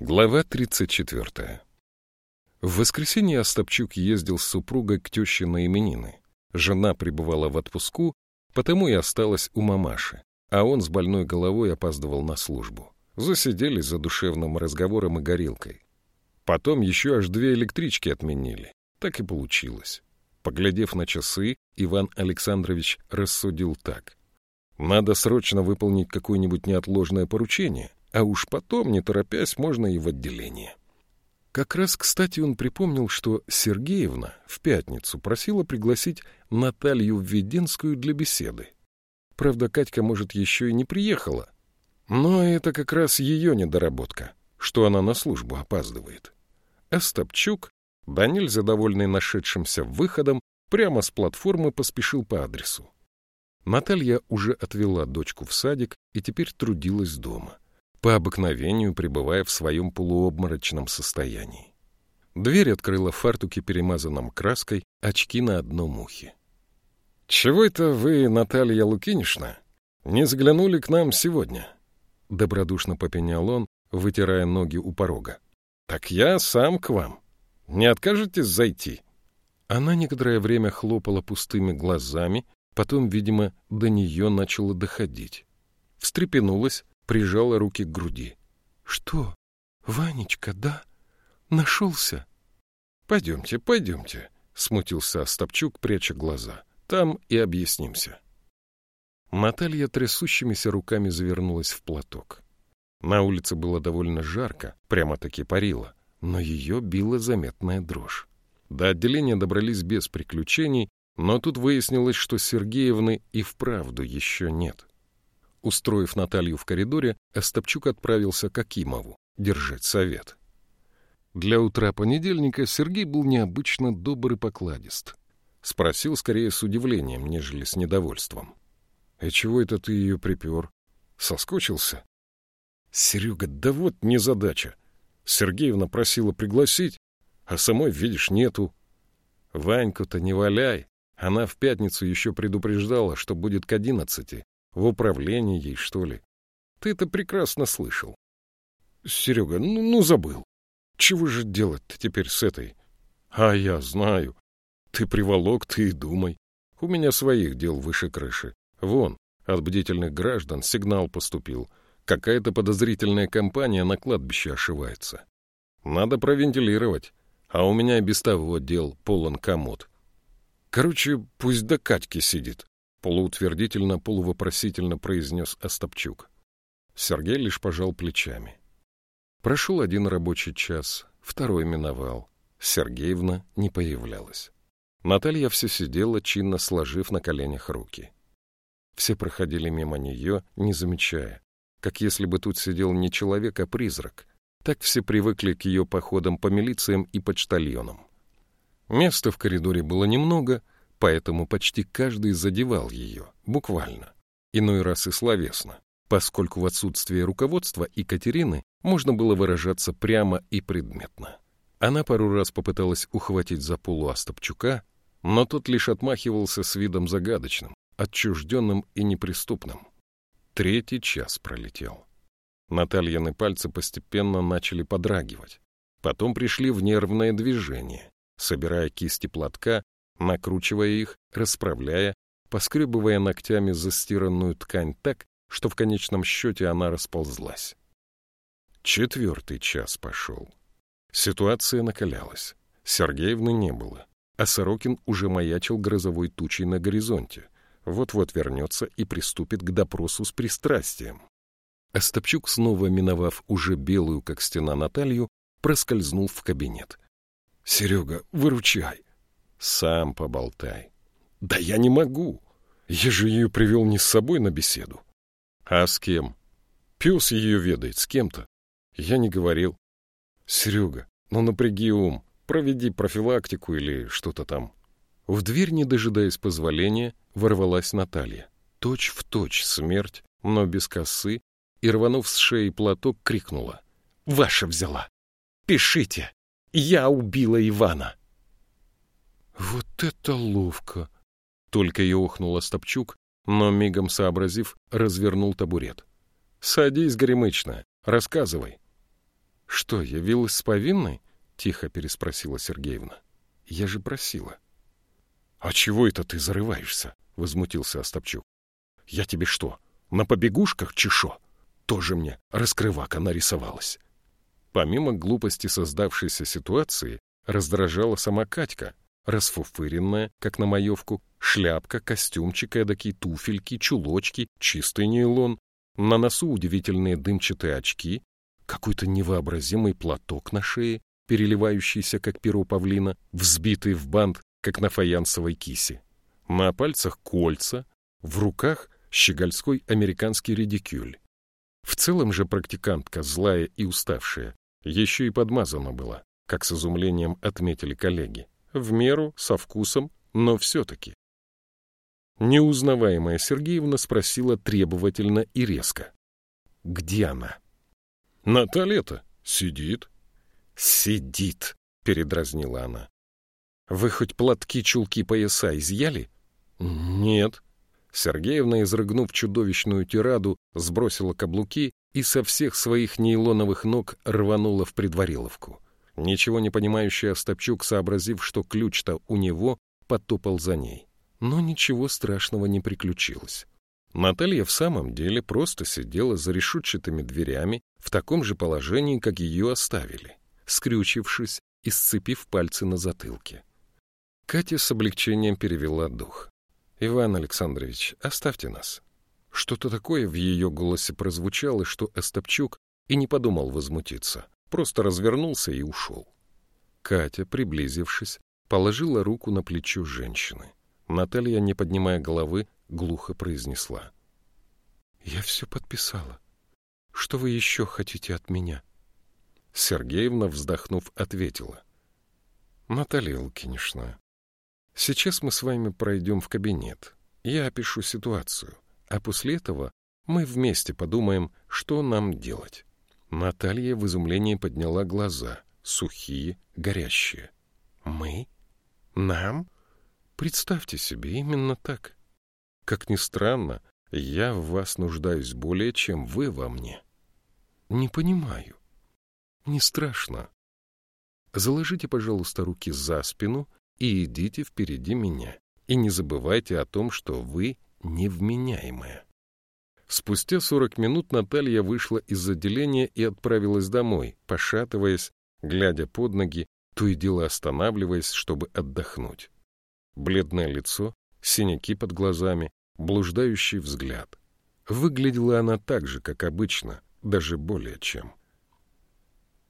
Глава 34. В воскресенье Остапчук ездил с супругой к теще на именины. Жена пребывала в отпуску, потому и осталась у мамаши, а он с больной головой опаздывал на службу. Засиделись за душевным разговором и горилкой. Потом еще аж две электрички отменили. Так и получилось. Поглядев на часы, Иван Александрович рассудил так. Надо срочно выполнить какое-нибудь неотложное поручение, а уж потом, не торопясь, можно и в отделение. Как раз, кстати, он припомнил, что Сергеевна в пятницу просила пригласить Наталью Введенскую для беседы. Правда, Катька, может, еще и не приехала. Но это как раз ее недоработка, что она на службу опаздывает. Остапчук, да нельзя довольный нашедшимся выходом, прямо с платформы поспешил по адресу. Наталья уже отвела дочку в садик и теперь трудилась дома, по обыкновению пребывая в своем полуобморочном состоянии. Дверь открыла фартуки, перемазанном краской, очки на одном ухе. — Чего это вы, Наталья Лукинишна, не заглянули к нам сегодня? — добродушно попенял он, вытирая ноги у порога. — Так я сам к вам. Не откажетесь зайти? Она некоторое время хлопала пустыми глазами, потом, видимо, до нее начало доходить. Встрепенулась, прижала руки к груди. — Что, Ванечка, да? Нашелся? — Пойдемте, пойдемте, — смутился Остапчук, пряча глаза. — Там и объяснимся. Наталья трясущимися руками завернулась в платок. На улице было довольно жарко, прямо-таки парило, но ее била заметная дрожь. До отделения добрались без приключений, но тут выяснилось, что Сергеевны и вправду еще нет. Устроив Наталью в коридоре, Остапчук отправился к Акимову держать совет. Для утра понедельника Сергей был необычно добр и покладист. Спросил скорее с удивлением, нежели с недовольством. — И чего это ты ее припер? Соскучился? — Серега, да вот незадача. Сергеевна просила пригласить, а самой, видишь, нету. Ваньку-то не валяй. Она в пятницу еще предупреждала, что будет к одиннадцати. В управлении ей, что ли? Ты это прекрасно слышал. Серега, ну, ну забыл. Чего же делать-то теперь с этой? А я знаю. Ты приволок, ты и думай. У меня своих дел выше крыши. Вон, от бдительных граждан сигнал поступил. Какая-то подозрительная компания на кладбище ошивается. Надо провентилировать. А у меня и без того дел полон комод. Короче, пусть до Катьки сидит. Полуутвердительно, полувопросительно произнес Остапчук. Сергей лишь пожал плечами. Прошел один рабочий час, второй миновал. Сергеевна не появлялась. Наталья все сидела, чинно сложив на коленях руки. Все проходили мимо нее, не замечая, как если бы тут сидел не человек, а призрак. Так все привыкли к ее походам по милициям и почтальонам. Места в коридоре было немного, поэтому почти каждый задевал ее, буквально, иной раз и словесно, поскольку в отсутствие руководства Екатерины можно было выражаться прямо и предметно. Она пару раз попыталась ухватить за полу Остапчука, но тот лишь отмахивался с видом загадочным, отчужденным и неприступным. Третий час пролетел. Натальяны пальцы постепенно начали подрагивать. Потом пришли в нервное движение, собирая кисти платка, накручивая их, расправляя, поскребывая ногтями застиранную ткань так, что в конечном счете она расползлась. Четвертый час пошел. Ситуация накалялась. Сергеевны не было, а Сорокин уже маячил грозовой тучей на горизонте. Вот-вот вернется и приступит к допросу с пристрастием. Остапчук, снова миновав уже белую, как стена, Наталью, проскользнул в кабинет. — Серега, выручай. — Сам поболтай. — Да я не могу. Я же ее привел не с собой на беседу. — А с кем? — Пес ее ведает, с кем-то. Я не говорил. — Серега, ну напряги ум, проведи профилактику или что-то там. В дверь, не дожидаясь позволения, ворвалась Наталья. Точь в точь смерть, но без косы, и, рванув с шеи платок, крикнула. «Ваша взяла! Пишите! Я убила Ивана!» «Вот это ловко!» Только и охнул Остапчук, но, мигом сообразив, развернул табурет. «Садись, Горемычная, рассказывай». Что, явилась с повинной? Тихо переспросила Сергеевна. Я же просила. А чего это ты зарываешься? Возмутился Остапчук. Я тебе что, на побегушках чешо? Тоже мне раскрывака нарисовалась. Помимо глупости создавшейся ситуации, раздражала сама Катька, расфуфыренная, как на маевку, шляпка, костюмчик эдакий, туфельки, чулочки, чистый нейлон, на носу удивительные дымчатые очки, какой-то невообразимый платок на шее, переливающийся, как перо павлина, взбитый в бант, как на фаянсовой кисе. На пальцах кольца, в руках щегольской американский редикюль. В целом же практикантка, злая и уставшая, еще и подмазана была, как с изумлением отметили коллеги. В меру, со вкусом, но все-таки. Неузнаваемая Сергеевна спросила требовательно и резко. «Где она?» «Наталья-то сидит». «Сидит», — передразнила она. «Вы хоть платки, чулки, пояса изъяли?» «Нет», Сергеевна, изрыгнув чудовищную тираду, сбросила каблуки и со всех своих нейлоновых ног рванула в предвариловку. Ничего не понимающий Остапчук, сообразив, что ключ-то у него, потопал за ней. Но ничего страшного не приключилось. Наталья в самом деле просто сидела за решетчатыми дверями в таком же положении, как ее оставили, скрючившись и сцепив пальцы на затылке. Катя с облегчением перевела дух. «Иван Александрович, оставьте нас». Что-то такое в ее голосе прозвучало, что Остапчук и не подумал возмутиться, просто развернулся и ушел. Катя, приблизившись, положила руку на плечо женщины. Наталья, не поднимая головы, глухо произнесла. «Я все подписала. Что вы еще хотите от меня?» Сергеевна, вздохнув, ответила. «Наталья Лукинишна, Сейчас мы с вами пройдем в кабинет. Я опишу ситуацию, а после этого мы вместе подумаем, что нам делать. Наталья в изумлении подняла глаза, сухие, горящие. Мы? Нам? Представьте себе, именно так. Как ни странно, я в вас нуждаюсь более, чем вы во мне. Не понимаю. Не страшно. Заложите, пожалуйста, руки за спину и идите впереди меня. И не забывайте о том, что вы невменяемая. Спустя сорок минут Наталья вышла из отделения и отправилась домой, пошатываясь, глядя под ноги, то и дело останавливаясь, чтобы отдохнуть. Бледное лицо, синяки под глазами, блуждающий взгляд. Выглядела она так же, как обычно, даже более чем.